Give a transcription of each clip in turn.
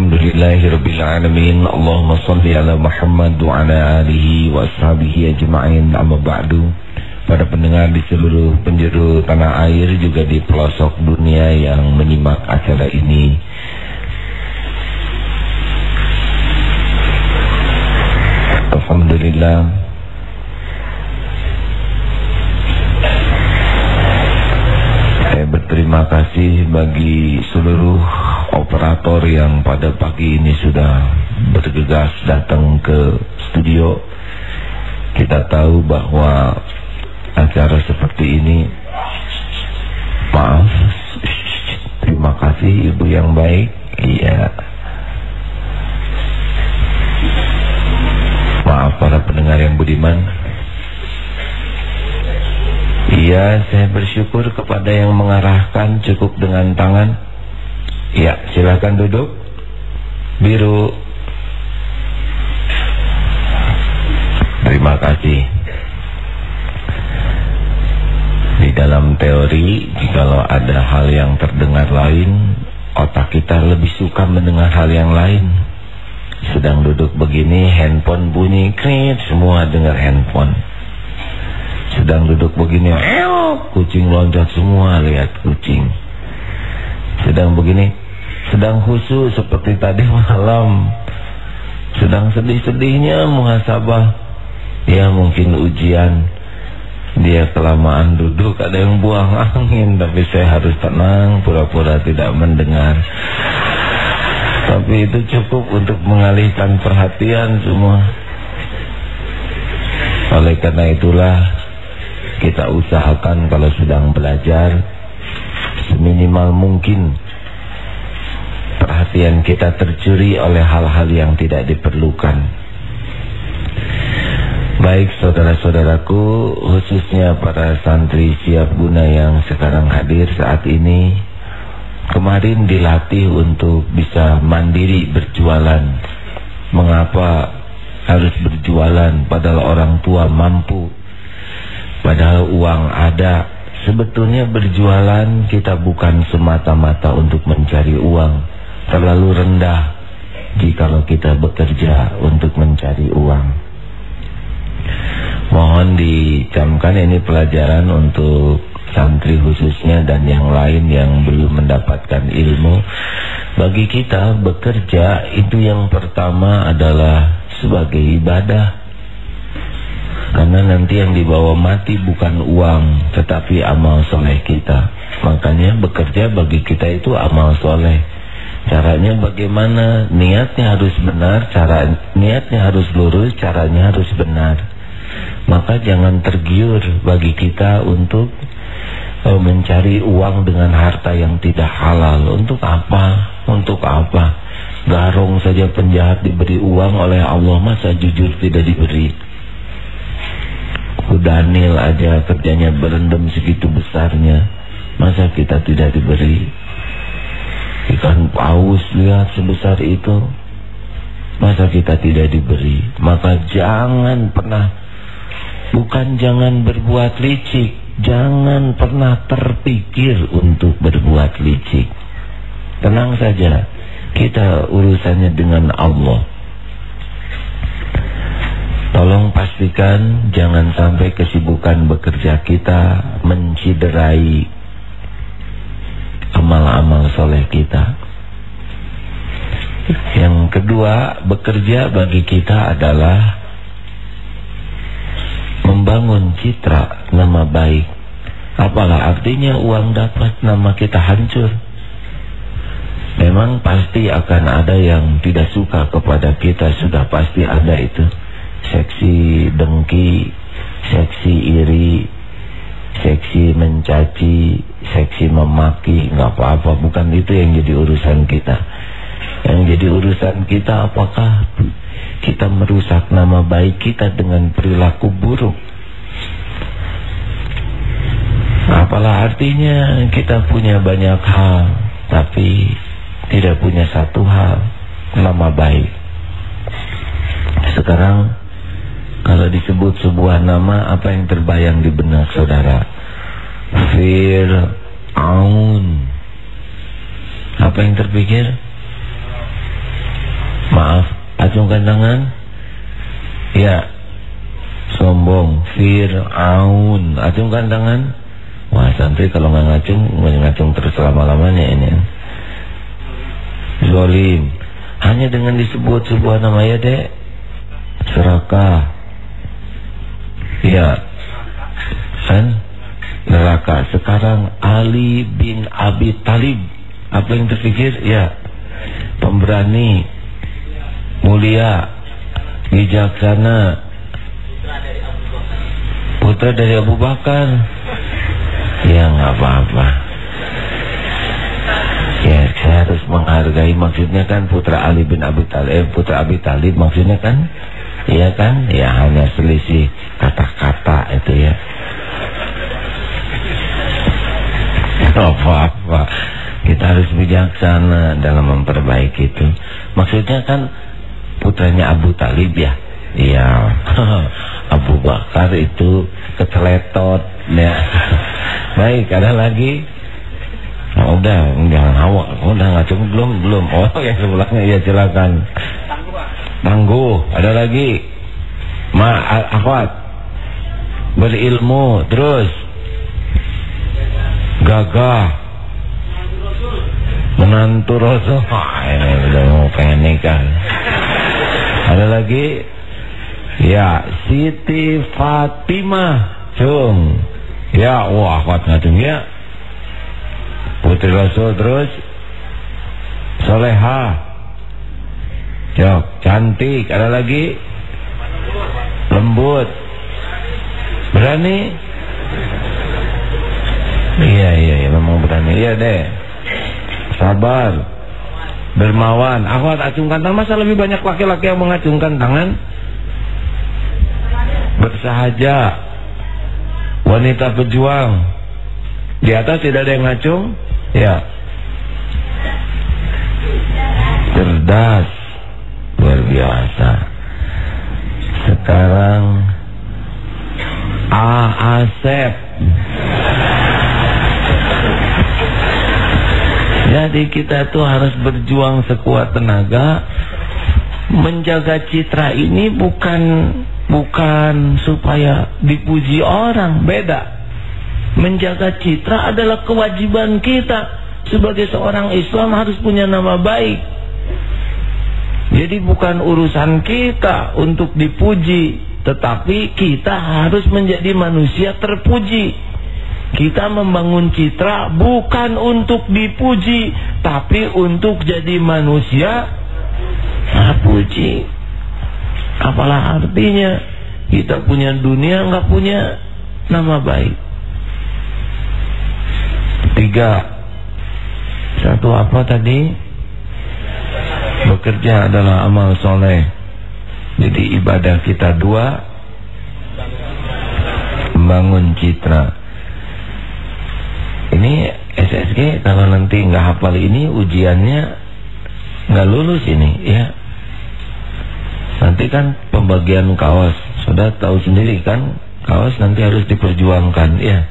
Alhamdulillahirrabbilalamin Allahumma salli ala Muhammad wa ala alihi wa ashabihi ajma'in. Amma ba'du. Para pendengar di seluruh penjuru tanah air juga di pelosok dunia yang menyimak acara ini. Alhamdulillah. Saya berterima kasih bagi seluruh operator yang pada pagi ini sudah bergegas datang ke studio. Kita tahu bahwa acara seperti ini maaf terima kasih ibu yang baik. Iya. Maaf para pendengar yang budiman. Iya saya bersyukur kepada yang mengarahkan cukup dengan tangan Ya, silakan duduk. Biru. Terima kasih. Di dalam teori, jikalau ada hal yang terdengar lain, otak kita lebih suka mendengar hal yang lain. Sedang duduk begini, handphone bunyi, krit, semua dengar handphone. Sedang duduk begini, kucing loncat semua, lihat kucing. Sedang begini, sedang khusyuk seperti tadi malam. Sedang sedih-sedihnya muhasabah. Ya mungkin ujian. Dia kelamaan duduk ada yang buang angin. Tapi saya harus tenang pura-pura tidak mendengar. Tapi itu cukup untuk mengalihkan perhatian semua. Oleh karena itulah kita usahakan kalau sedang belajar seminimal mungkin perhatian kita tercuri oleh hal-hal yang tidak diperlukan. Baik saudara-saudaraku, khususnya para santri siap guna yang sekarang hadir saat ini, kemarin dilatih untuk bisa mandiri berjualan. Mengapa harus berjualan padahal orang tua mampu, padahal uang ada. Sebetulnya berjualan kita bukan semata-mata untuk mencari uang terlalu rendah jikalau kita bekerja untuk mencari uang. Mohon dicamkan ini pelajaran untuk santri khususnya dan yang lain yang belum mendapatkan ilmu. Bagi kita bekerja itu yang pertama adalah sebagai ibadah. Karena nanti yang dibawa mati bukan uang tetapi amal soleh kita. Makanya bekerja bagi kita itu amal soleh. Caranya bagaimana? Niatnya harus benar, cara niatnya harus lurus, caranya harus benar. Maka jangan tergiur bagi kita untuk uh, mencari uang dengan harta yang tidak halal. Untuk apa? Untuk apa? Garong saja penjahat diberi uang oleh Allah, masa jujur tidak diberi? Daniel aja kerjanya berendam segitu besarnya, masa kita tidak diberi? Ikan paus lihat sebesar itu. Masa kita tidak diberi? Maka jangan pernah Bukan jangan berbuat licik Jangan pernah terpikir untuk berbuat licik. Tenang saja Kita urusannya dengan Allah. Tolong pastikan jangan sampai kesibukan bekerja kita menciderai amal-amal soleh kita. Yang kedua, bekerja bagi kita adalah membangun citra nama baik. Apalah artinya uang dapat nama kita hancur. Memang pasti akan ada yang tidak suka kepada kita, sudah pasti ada itu. Seksi dengki, seksi iri, seksi mencaci, seksi memaki, nggak apa-apa. Bukan itu yang jadi urusan kita. Yang jadi urusan kita apakah kita merusak nama baik kita dengan perilaku buruk. Apalah artinya kita punya banyak hal, tapi tidak punya satu hal, nama baik. Sekarang kalau disebut sebuah nama Apa yang terbayang di benak saudara Fir'aun Apa yang terpikir Maaf, acungkan tangan. Ya. Sombong, Fir'aun. Acungkan tangan. Wah, santri kalau nggak ngacung, ngacung terus lama-lamanya ini. Zolim. Hanya dengan disebut sebuah nama ya, Dek. Serakah. Ya. Kan? Neraka. Sekarang Ali bin Abi Talib. Apa yang terpikir? Ya. Pemberani. Mulia. Bijaksana. Putra dari Abu Bakar. Ya nggak apa-apa. Ya saya harus menghargai maksudnya kan putra Ali bin Abi Talib, eh, putra Abi Talib maksudnya kan Iya kan? Ya hanya selisih kata-kata itu ya. Apa-apa. Kita harus bijaksana dalam memperbaiki itu. Maksudnya kan putranya Abu Talib ya. Iya. Abu Bakar itu keceletot ya. Baik, ada lagi? Oh, udah, jangan hawa. Udah nggak cukup belum? Belum. Oh, ya sebelahnya ya silakan. Tangguh. Ada lagi? Ma akhwat. Berilmu terus. Gagah. Menantu Rasul. ini udah mau pengen nikah. Ada lagi? Ya, Siti Fatimah. Cung. Ya, wah akhwat ngacung ya. Putri Rasul terus. Soleha. Jok, cantik. Ada lagi? Lembut. Berani? Iya, iya, iya, memang berani. Iya deh. Sabar. Dermawan. Aku acungkan tangan. Masa lebih banyak laki-laki yang mengacungkan tangan? Bersahaja. Wanita pejuang. Di atas tidak ada yang ngacung? Ya. Cerdas biasa. Sekarang A Asep jadi kita tuh harus berjuang sekuat tenaga menjaga citra ini bukan bukan supaya dipuji orang beda. Menjaga citra adalah kewajiban kita. Sebagai seorang Islam harus punya nama baik jadi bukan urusan kita untuk dipuji, tetapi kita harus menjadi manusia terpuji. Kita membangun citra bukan untuk dipuji, tapi untuk jadi manusia terpuji. Apalah artinya kita punya dunia nggak punya nama baik. Tiga, satu apa tadi? Bekerja adalah amal soleh. Jadi ibadah kita dua Membangun citra. Ini SSG Kalau nanti nggak hafal ini Ujiannya nggak lulus ini ya. Nanti kan pembagian kaos Sudah tahu sendiri kan Kaos nanti harus diperjuangkan ya.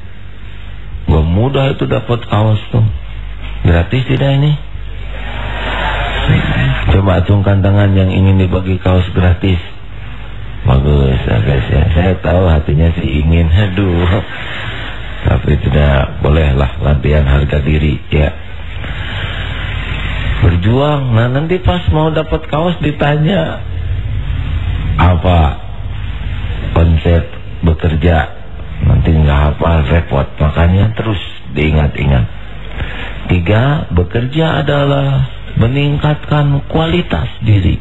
Gak mudah itu dapat kaos tuh. Gratis tidak ini Coba acungkan tangan yang ingin dibagi kaos gratis. Bagus ya guys ya. Saya tahu hatinya sih ingin. Aduh. Tapi tidak bolehlah latihan harga diri ya. Berjuang. Nah nanti pas mau dapat kaos ditanya apa konsep bekerja. Nanti nggak hafal repot. Makanya terus diingat-ingat. Tiga, bekerja adalah meningkatkan kualitas diri.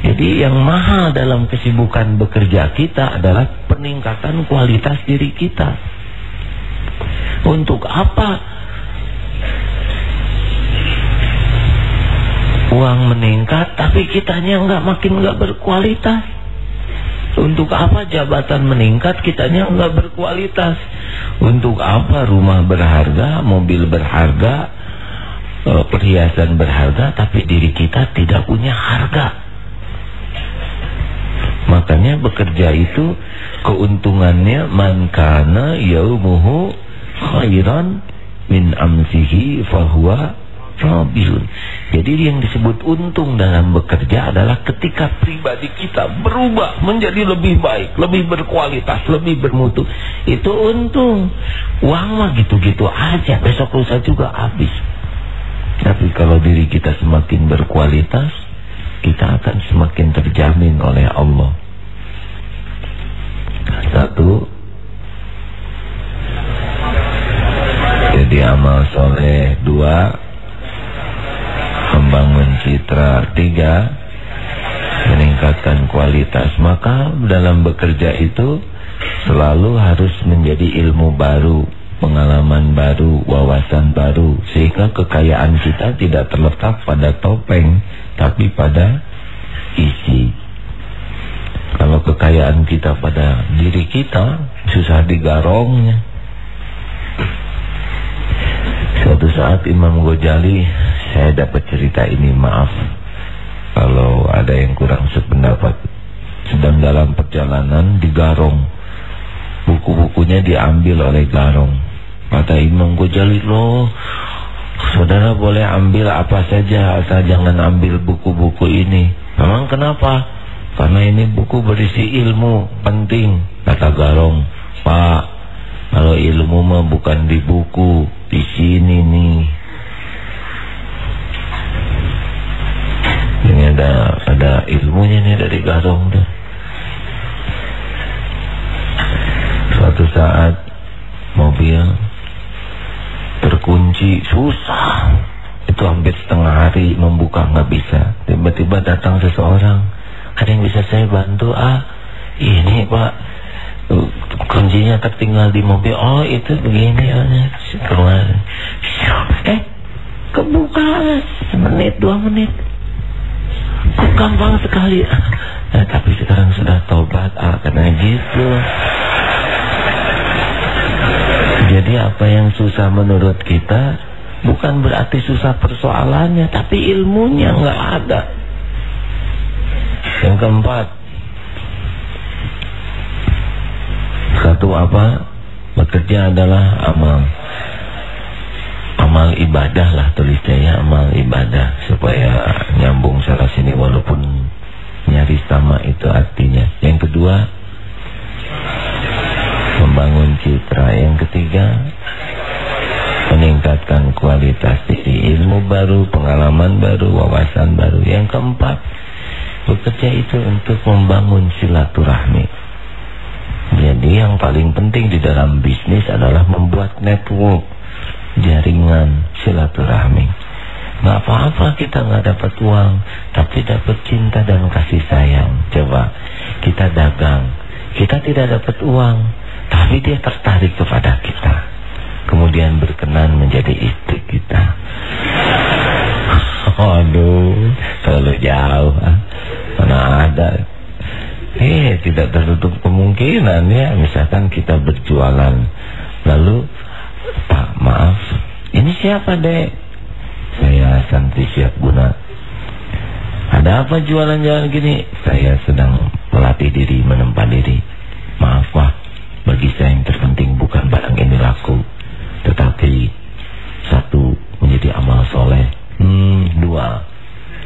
Jadi yang mahal dalam kesibukan bekerja kita adalah peningkatan kualitas diri kita. Untuk apa uang meningkat tapi kitanya nggak makin nggak berkualitas? Untuk apa jabatan meningkat kitanya nggak berkualitas? Untuk apa rumah berharga, mobil berharga, uh, perhiasan berharga tapi diri kita tidak punya harga. Makanya bekerja itu keuntungannya man kana yaumuhu khairan min amsihi fahuwa Robihun. Jadi yang disebut untung dalam bekerja adalah ketika pribadi kita berubah menjadi lebih baik, lebih berkualitas, lebih bermutu. Itu untung. Uang mah gitu-gitu aja, besok lusa juga habis. Tapi kalau diri kita semakin berkualitas, kita akan semakin terjamin oleh Allah. Satu, jadi amal soleh. Dua, membangun citra. Tiga, meningkatkan kualitas. Maka dalam bekerja itu selalu harus menjadi ilmu baru, pengalaman baru, wawasan baru. Sehingga kekayaan kita tidak terletak pada topeng, tapi pada isi. Kalau kekayaan kita pada diri kita, susah digarongnya. Suatu saat Imam Ghazali, saya dapat cerita ini, maaf. Kalau ada yang kurang sependapat. Sedang dalam perjalanan di Garong. Buku-bukunya diambil oleh Garong. Kata Imam Ghazali, loh, saudara boleh ambil apa saja, asal jangan ambil buku-buku ini. Memang kenapa? Karena ini buku berisi ilmu penting, kata Garong. Pak, kalau ilmu mah bukan di buku, di sini nih. Ini ada ada ilmunya nih dari Garong tuh. Suatu saat mobil terkunci susah. Itu hampir setengah hari membuka nggak bisa. Tiba-tiba datang seseorang ada yang bisa saya bantu ah? Ini pak. Kuncinya tertinggal di mobil. Oh itu begini keluar. Eh kebuka menit dua menit. Gampang sekali. Nah, tapi sekarang sudah tobat ah karena gitu jadi apa yang susah menurut kita Bukan berarti susah persoalannya, tapi ilmunya nggak ada. Yang keempat, satu apa? Bekerja adalah amal. Amal ibadah lah tulisnya ya, amal ibadah supaya nyambung salah sini walaupun nyaris sama itu artinya. Yang kedua, membangun citra. Yang ketiga, meningkatkan kualitas diri, ilmu baru, pengalaman baru, wawasan baru. Yang keempat, bekerja itu untuk membangun silaturahmi. Jadi yang paling penting di dalam bisnis adalah membuat network, jaringan silaturahmi. Gak apa-apa kita gak dapat uang, tapi dapat cinta dan kasih sayang. Coba kita dagang, kita tidak dapat uang, tapi dia tertarik kepada kita kemudian berkenan menjadi istri kita. Aduh, terlalu jauh. Ah. Mana ada. Eh, tidak tertutup kemungkinan ya. Misalkan kita berjualan. Lalu, Pak, maaf. Ini siapa, Dek? Saya Santi Siap Guna. Ada apa jualan-jualan gini? Saya sedang melatih diri, menempa diri. Maaf, Pak. Bagi saya yang terpenting bukan barang ini laku tetapi satu menjadi amal soleh. Hmm, dua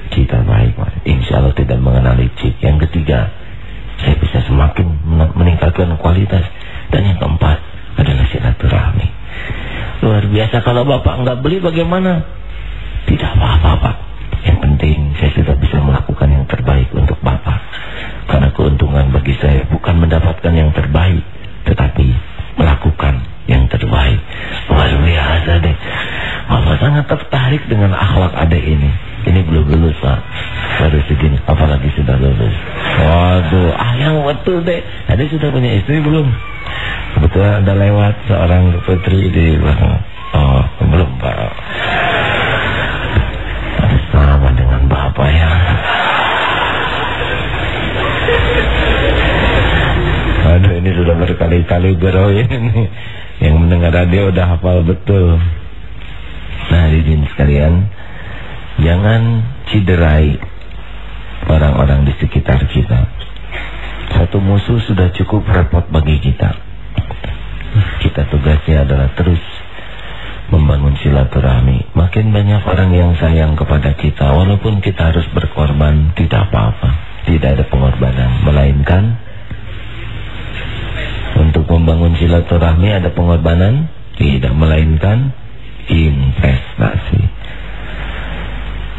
kita baik, insya Allah tidak mengenali cik. Yang ketiga, saya bisa semakin meningkatkan kualitas. Dan yang keempat adalah silaturahmi. Luar biasa kalau bapak nggak beli bagaimana? Tidak apa-apa pak. Yang penting saya sudah bisa melakukan yang terbaik untuk bapak. Karena keuntungan bagi saya bukan mendapatkan yang terbaik, tetapi melakukan yang terbaik. Luar biasa deh. Mama sangat tertarik dengan akhlak adik ini. Ini belum lulus pak. Baru segini. Apalagi sudah lulus. Waduh. Ah yang betul deh. Adik sudah punya istri belum? Kebetulan ada lewat seorang putri di belakang. Oh belum berkali-kali gurau ini. Yang mendengar radio udah hafal betul. Nah, hadirin sekalian, jangan ciderai orang-orang di sekitar kita. Satu musuh sudah cukup repot bagi kita. Kita tugasnya adalah terus membangun silaturahmi. Makin banyak orang yang sayang kepada kita, walaupun kita harus berkorban, tidak apa-apa. Tidak ada pengorbanan, melainkan untuk membangun silaturahmi ada pengorbanan? Tidak, melainkan investasi.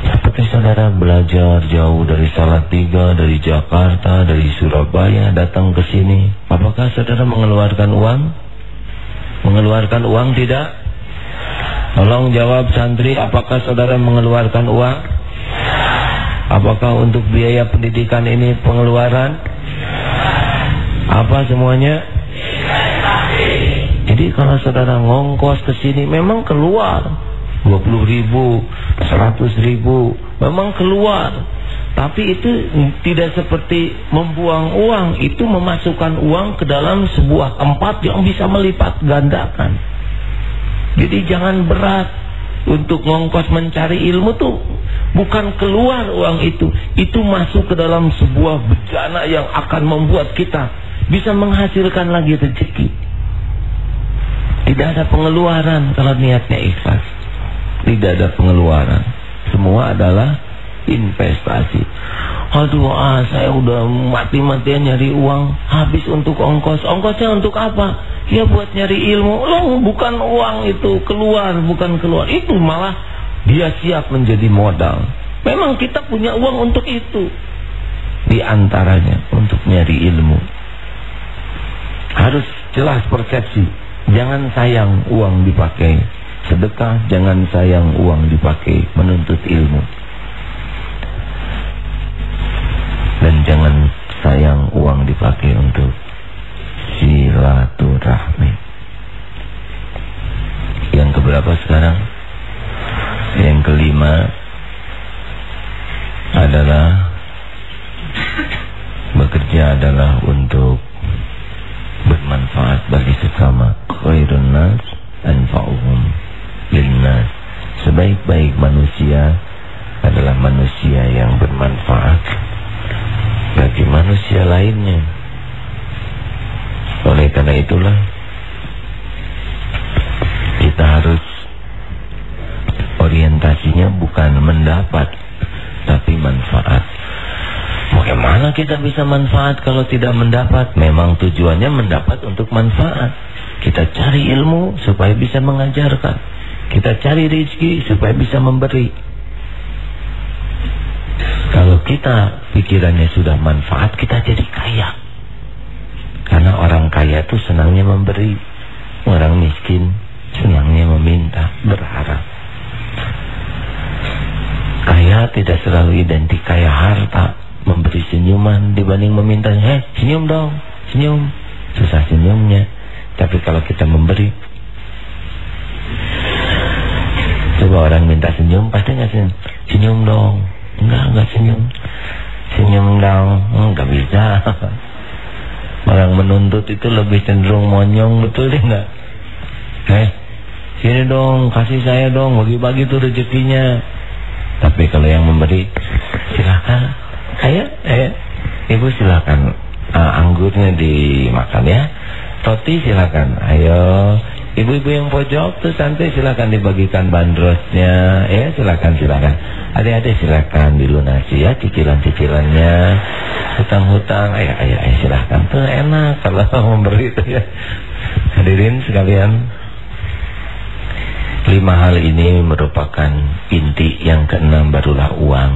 Seperti saudara belajar jauh dari Salatiga, dari Jakarta, dari Surabaya, datang ke sini. Apakah saudara mengeluarkan uang? Mengeluarkan uang tidak? Tolong jawab santri, apakah saudara mengeluarkan uang? Apakah untuk biaya pendidikan ini pengeluaran? Apa semuanya? Jadi kalau saudara ngongkos ke sini memang keluar 20 ribu, 100 ribu, memang keluar. Tapi itu tidak seperti membuang uang, itu memasukkan uang ke dalam sebuah tempat yang bisa melipat gandakan. Jadi jangan berat untuk ngongkos mencari ilmu tuh bukan keluar uang itu, itu masuk ke dalam sebuah bencana yang akan membuat kita bisa menghasilkan lagi rezeki. Tidak ada pengeluaran kalau niatnya ikhlas. Tidak ada pengeluaran. Semua adalah investasi. Aduh, ah, saya udah mati-matian nyari uang, habis untuk ongkos. Ongkosnya untuk apa? Ya buat nyari ilmu. Loh, bukan uang itu keluar, bukan keluar. Itu malah dia siap menjadi modal. Memang kita punya uang untuk itu. Di antaranya untuk nyari ilmu. Harus jelas persepsi. Jangan sayang uang dipakai. Sedekah, jangan sayang uang dipakai. Menuntut Oleh karena itulah kita harus orientasinya bukan mendapat tapi manfaat. Bagaimana kita bisa manfaat kalau tidak mendapat? Memang tujuannya mendapat untuk manfaat. Kita cari ilmu supaya bisa mengajarkan. Kita cari rezeki supaya bisa memberi. Kalau kita pikirannya sudah manfaat, kita jadi kaya. Karena orang kaya itu senangnya memberi. Orang miskin senangnya meminta, berharap. Kaya tidak selalu identik kaya harta. Memberi senyuman dibanding meminta. Hei senyum dong, senyum. Susah senyumnya. Tapi kalau kita memberi. Coba orang minta senyum, pasti nggak senyum. Senyum dong. Enggak, enggak senyum. Senyum dong. Enggak bisa. Orang menuntut itu lebih cenderung monyong betul enggak? Eh, sini dong, kasih saya dong, bagi-bagi tuh rezekinya. Tapi kalau yang memberi, silakan. Ayo, ayo. Ibu silakan uh, anggurnya dimakan ya. Toti silakan. Ayo. Ibu-ibu yang pojok tuh santai silakan dibagikan bandrosnya. Ya, silakan silakan. Adik-adik silakan dilunasi ya cicilan-cicilannya hutang-hutang ayo ayo ayo silahkan. Tuh enak kalau memberi itu ya. Hadirin sekalian lima hal ini merupakan inti yang keenam barulah uang.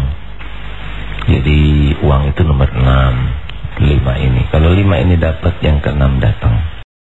Jadi uang itu nomor enam lima ini. Kalau lima ini dapat yang keenam datang